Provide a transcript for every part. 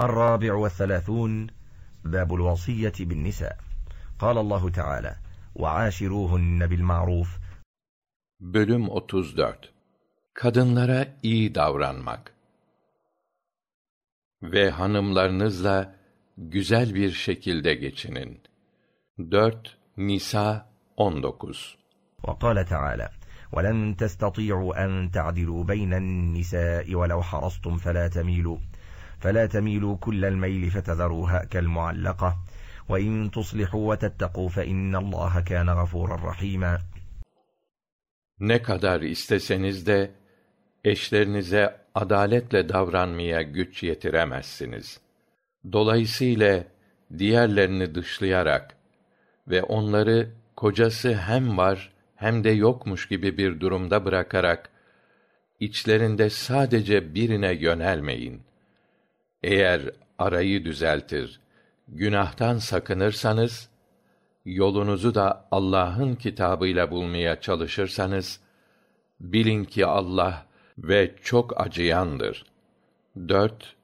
الرابع والثلاثون باب الوصية بالنساء قال الله تعالى وعاشروهن بالمعروف Bölüm 34 Kadınlara iyi davranmak Ve hanımlarınızla güzel bir şekilde geçinin. 4 Nisa 19 وقال تعالى ولن تستطيعوا أن تعدلوا بين النساء ولو حرصتم فلا تميلوا فلا تميلوا كل الميل فتذروها كالمعلقة وإن تصلحوا وتتقوا فإن الله كان غفورا رحيما Ne kadar isteseniz de eşlerinize adaletle davranmaya güç yetiremezsiniz. Dolayısıyla diğerlerini dışlayarak ve onları kocası hem var hem de yokmuş gibi bir durumda bırakarak içlerinde sadece birine yönelmeyin. Eğer arayı düzeltir, günahtan sakınırsanız, yolunuzu da Allah'ın kitabıyla bulmaya çalışırsanız, bilin ki Allah ve çok acıyandır. 4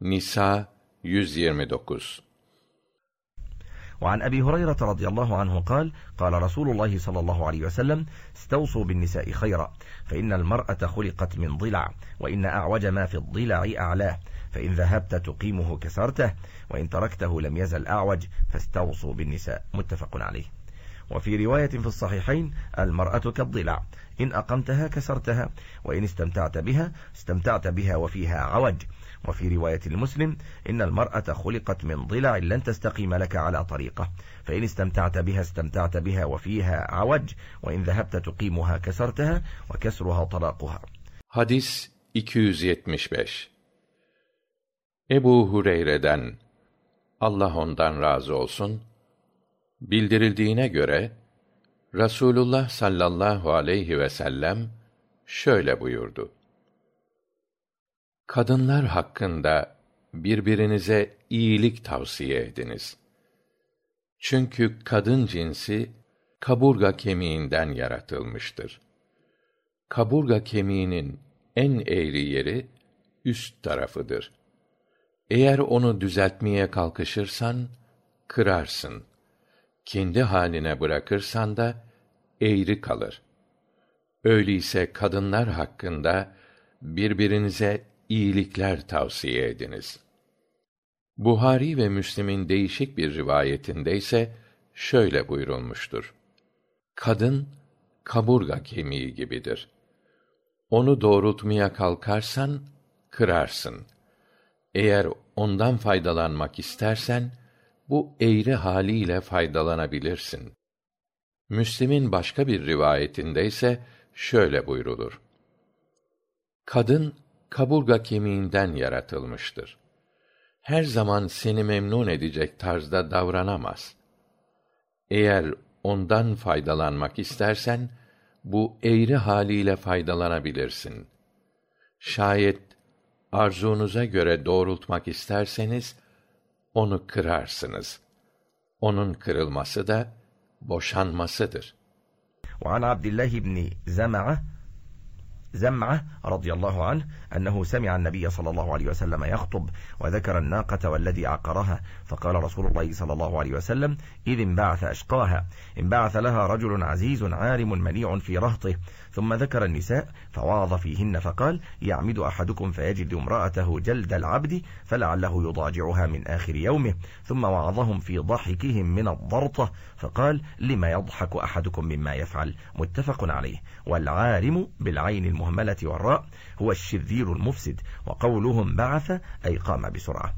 Nisa 129 وعن أبي هريرة رضي الله عنه قال قال رسول الله صلى الله عليه وسلم استوصوا بالنساء خيرا فإن المرأة خلقت من ضلع وإن أعوج ما في الضلع أعلاه فإن ذهبت تقيمه كسرته وإن تركته لم يزل أعوج فاستوصوا بالنساء متفق عليه وفي رواية في الصحيحين المرأة كالضلع إن أقمتها كسرتها وإن استمتعت بها استمتعت بها وفيها عوج وفي رواية المسلم إن المرأة خلقت من ضلع لن تستقيم لك على طريقة فإن استمتعت بها استمتعت بها وفيها عوج وإن ذهبت تقيمها كسرتها وكسرها طلاقها Hadis 275 Ebu Hureyre'den Allah ondan razı olsun bildirildiğine göre Rasulullah sallallahu aleyhi ve sellem şöyle buyurdu. Kadınlar hakkında birbirinize iyilik tavsiye ediniz. Çünkü kadın cinsi kaburga kemiğinden yaratılmıştır. Kaburga kemiğinin en eğri yeri üst tarafıdır. Eğer onu düzeltmeye kalkışırsan kırarsın. Kendi haline bırakırsan da eğri kalır. Öyleyse kadınlar hakkında birbirinize iyilikler tavsiye ediniz. Buhari ve Müslim'in değişik bir rivayetinde ise şöyle buyurulmuştur. Kadın kaburga kemiği gibidir. Onu doğrultmaya kalkarsan kırarsın. Eğer ondan faydalanmak istersen bu eğri haliyle faydalanabilirsin. Müslim'in başka bir rivayetinde ise şöyle buyrulur. Kadın kaburga kemiğinden yaratılmıştır. Her zaman seni memnun edecek tarzda davranamaz. Eğer ondan faydalanmak istersen bu eğri haliyle faydalanabilirsin. Şayet arzunuza göre doğrultmak isterseniz onu kırarsınız. Onun kırılması da boşanmasıdır. زمعة زمعة رضي الله عنه أنه سمع النبي صلى الله عليه وسلم يخطب وذكر الناقة والذي عقرها فقال رسول الله صلى الله عليه وسلم إذ انبعث أشقاها انبعث لها رجل عزيز عارم منيع في رهطه ثم ذكر النساء فوعظ فيهن فقال يعمد أحدكم فيجد امرأته جلد العبد فلعله يضاجعها من آخر يومه ثم وعظهم في ضحكهم من الضرطة فقال لما يضحك أحدكم مما يفعل متفق عليه والعارم بالعين المهملة والراء هو الشرير المفسد وقولهم بعث أي قام بسرعة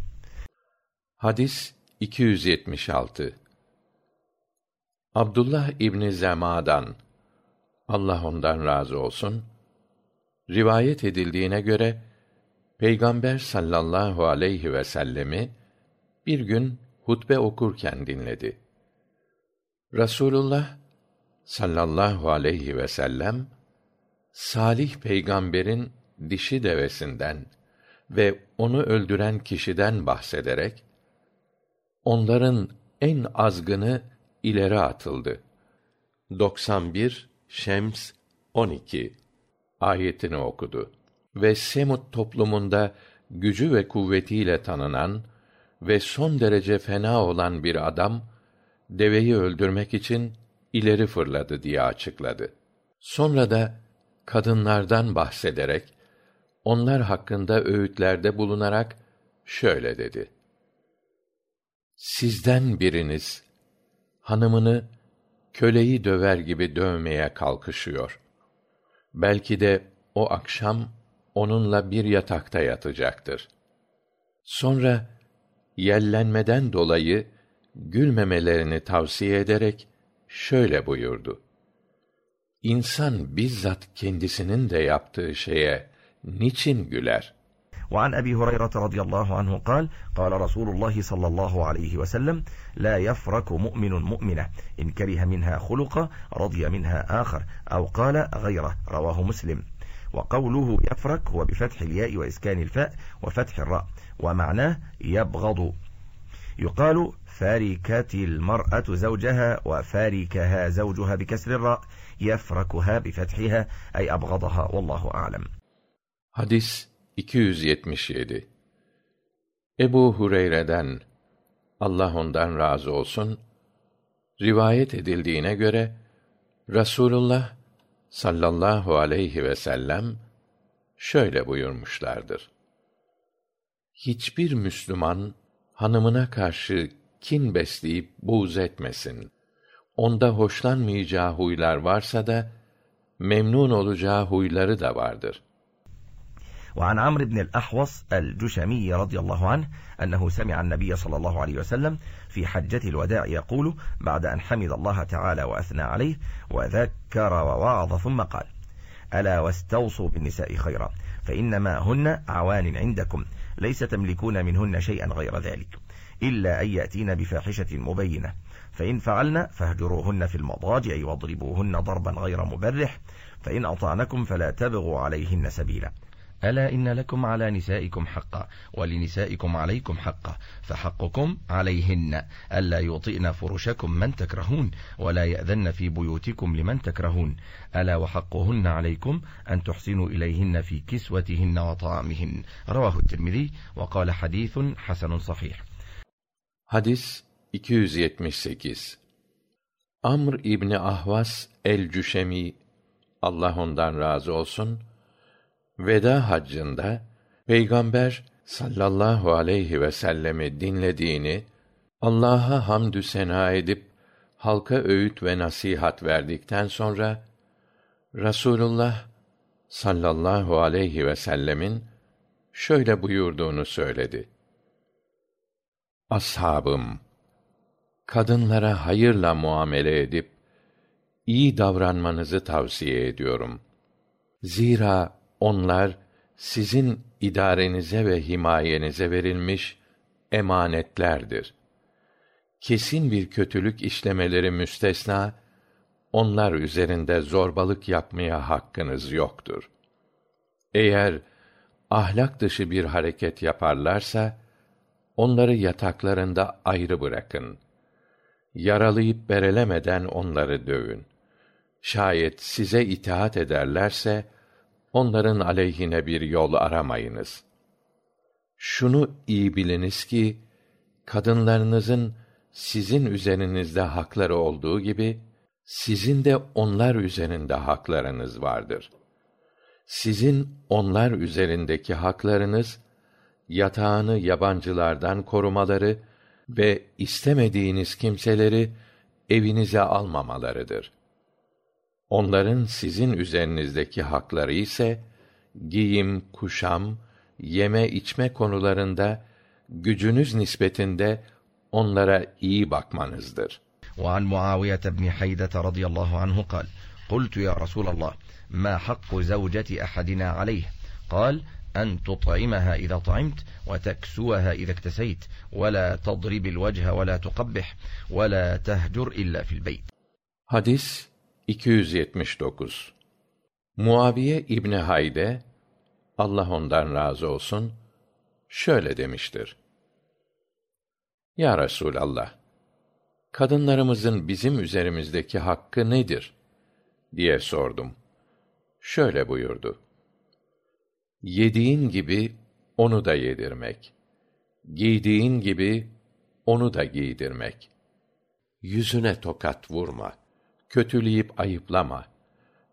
Hadis 276 Abdullah İbni Zema'dan Allah ondan razı olsun rivayet edildiğine göre Peygamber sallallahu aleyhi ve sellemi bir gün hutbe okurken dinledi. Rasulullah sallallahu aleyhi ve sellem salih peygamberin dişi devesinden ve onu öldüren kişiden bahsederek onların en azgını ileri atıldı. 91 Şems 12 ayetini okudu ve Semut toplumunda gücü ve kuvvetiyle tanınan ve son derece fena olan bir adam deveyi öldürmek için ileri fırladı diye açıkladı. Sonra da kadınlardan bahsederek onlar hakkında öğütlerde bulunarak şöyle dedi. Sizden biriniz hanımını köleyi döver gibi dövmeye kalkışıyor. Belki de o akşam onunla bir yatakta yatacaktır. Sonra yellenmeden dolayı gülmemelerini tavsiye ederek şöyle buyurdu. İnsan bizzat kendisinin de yaptığı şeye niçin güler? وعن أبي هريرة رضي الله عنه قال قال رسول الله صلى الله عليه وسلم لا يفرك مؤمن مؤمنة إن كره منها خلقا رضي منها آخر أو قال غيره رواه مسلم وقوله يفرك هو بفتح الياء وإسكان الفاء وفتح الراء ومعناه يبغض يقال فاركت المرأة زوجها وفاركها زوجها بكسر الراء يفركها بفتحها أي أبغضها والله أعلم Hadis 277 Ebu Hureyre'den Allah ondan razı olsun rivayet edildiğine göre Rasulullah sallallahu aleyhi ve sellem şöyle buyurmuşlardır. Hiçbir Müslüman hanımına karşı kin besleyip buğz etmesin. Onda hoşlanmayacağı huylar varsa da memnun olacağı huyları da vardır.'' وعن عمرو بن الأحوص الجشمي رضي الله عنه أنه سمع النبي صلى الله عليه وسلم في حجة الوداع يقول بعد أن حمد الله تعالى وأثنى عليه وذكر ووعظ ثم قال ألا واستوصوا بالنساء خيرا فإنما هن عوان عندكم ليس تملكون منهن شيئا غير ذلك إلا أن يأتين بفاحشة مبينة فإن فعلن فاهجروهن في المضاجع واضربوهن ضربا غير مبرح فإن أطعنكم فلا تبغوا عليهن سبيلا ألا إن لكم على نسائكم حقا ولنسائكم عليكم حقا فحقكم عليهن ألا يطئن فرشكم من تكرهون ولا يأذن في بيوتكم لمن تكرهون ألا وحقهن عليكم أن تحسنوا إليهن في كسوتهن وطعامهن رواه الترمذي وقال حديث حسن صحيح Hadis 278 Amr İbni Ahvas el-Cüşemi Allah ondan razı olsun veda haccında peygamber sallallahu aleyhi ve sellemi dinlediğini allah'a hamdü sena edip halka öğüt ve nasihat verdikten sonra rasulullah sallallahu aleyhi ve sellemin şöyle buyurduğunu söyledi. Ashabım kadınlara hayırla muamele edip iyi davranmanızı tavsiye ediyorum. Zira onlar sizin idarenize ve himayenize verilmiş emanetlerdir. Kesin bir kötülük işlemeleri müstesna onlar üzerinde zorbalık yapmaya hakkınız yoktur. Eğer ahlak dışı bir hareket yaparlarsa onları yataklarında ayrı bırakın. Yaralayıp berelemeden onları dövün. Şayet size itaat ederlerse onların aleyhine bir yol aramayınız. Şunu iyi biliniz ki kadınlarınızın sizin üzerinizde hakları olduğu gibi sizin de onlar üzerinde haklarınız vardır. Sizin onlar üzerindeki haklarınız yatağını yabancılardan korumaları ve istemediğiniz kimseleri evinize almamalarıdır onların sizin üzerinizdeki hakları ise giyim kuşam yeme içme konularında gücünüz nispetinde onlara iyi bakmanızdır وعن معاوية بن حيدة رضي الله عنه قال قلت يا رسول الله ما حق زوجة أحدنا عليه قال أن تطعمها إذا طعمت وتكسوها إذا اكتسيت ولا تضرب الوجه ولا تقبح ولا تهجر إلا في البيت hadis 279 muaviye ibni hayde allah ondan razı olsun şöyle demiştir ya resûlallah kadınlarımızın bizim üzerimizdeki hakkı nedir diye sordum şöyle buyurdu yediğin gibi onu da yedirmek. Giydiğin gibi onu da giydirmek. Yüzüne tokat vurma Kötüleyip ayıplama.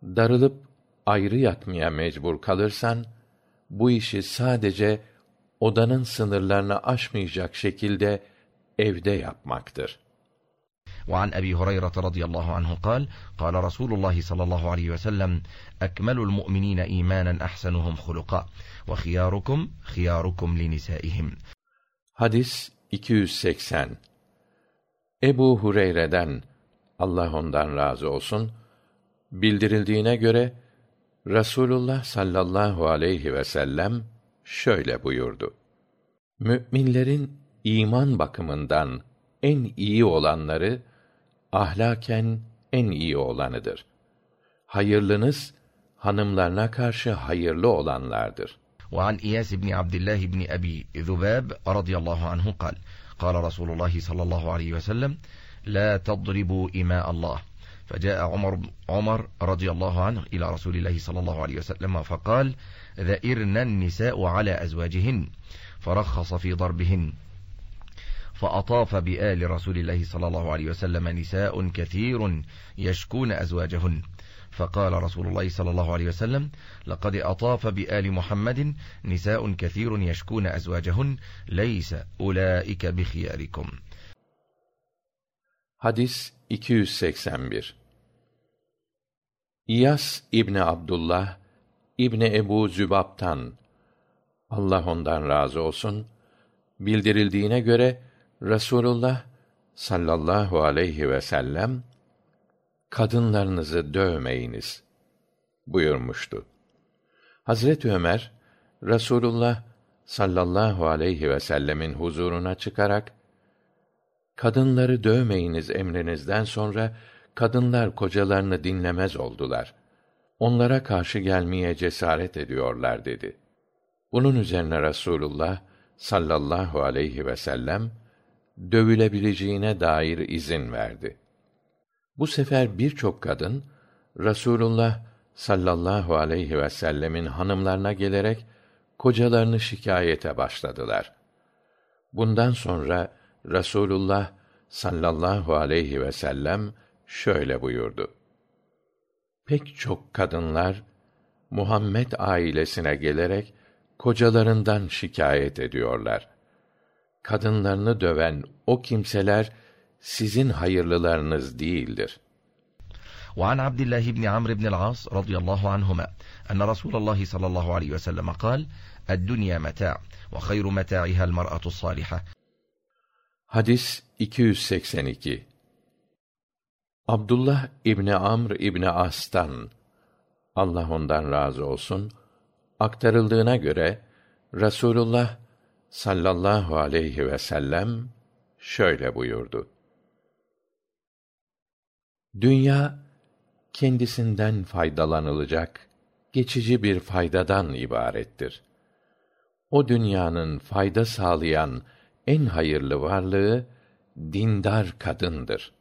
Darılıp ayrı yatmaya mecbur kalırsan bu işi sadece odanın sınırlarını aşmayacak şekilde evde yapmaktır. وعن أبي هريرة رضي الله عنه قال قال رسول الله صلى الله عليه وسلم أكمل المؤمنين إيمانا أحسنهم خلقا وخياركم خياركم لنسائهم Hadis 280 Ebu Hureyre'den Allah ondan razı olsun bildirildiğine göre Rasulullah sallallahu aleyhi ve sellem şöyle buyurdu. Müminlerin iman bakımından en iyi olanları ahlaken en iyi olanıdır. Hayırlınız hanımlarına karşı hayırlı olanlardır. وعن إياس بن عبد الله بن أبي ذباب رضي الله عنه قال قال رسول الله صلى الله عليه وسلم لا تضربوا إماء الله فجاء عمر, عمر رضي الله عنه إلى رسول الله صلى الله عليه وسلم فقال ذئرنا النساء على أزواجهن فرخص في ضربهن فأطاف بآل رسول الله صلى الله عليه وسلم نساء كثير يشكون أزواجهن فقال رسول الله صلى الله عليه وسلم لقد أطاف بآل محمد نساء كثير يشكون أزواجهن ليس أولئك بخياركم Hadis 281 İyas İbni Abdullah İbni Ebu Zübab'tan Allah ondan razı olsun bildirildiğine göre Rasulullah sallallahu aleyhi ve sellem kadınlarınızı dövmeyiniz buyurmuştu. Hazret Ömer Rasulullah sallallahu aleyhi ve sellemin huzuruna çıkarak kadınları dövmeyiniz emrinizden sonra kadınlar kocalarını dinlemez oldular. Onlara karşı gelmeye cesaret ediyorlar dedi. Bunun üzerine Rasulullah sallallahu aleyhi ve sellem dövülebileceğine dair izin verdi. Bu sefer birçok kadın Rasulullah sallallahu aleyhi ve sellemin hanımlarına gelerek kocalarını şikayete başladılar. Bundan sonra Rasulullah sallallahu aleyhi ve sellem şöyle buyurdu. Pek çok kadınlar Muhammed ailesine gelerek kocalarından şikayet ediyorlar. Kadınlarını döven o kimseler sizin hayırlılarınız değildir. وعن عبد الله بن عمرو بن العاص رضي الله عنهما أن رسول الله صلى الله عليه وسلم قال الدنيا متاع وخير متاعها المرأة الصالحة Hadis 282 Abdullah İbni Amr İbni As'tan Allah ondan razı olsun aktarıldığına göre Rasulullah sallallahu aleyhi ve sellem şöyle buyurdu. Dünya kendisinden faydalanılacak geçici bir faydadan ibarettir. O dünyanın fayda sağlayan en hayırlı varlığı dindar kadındır.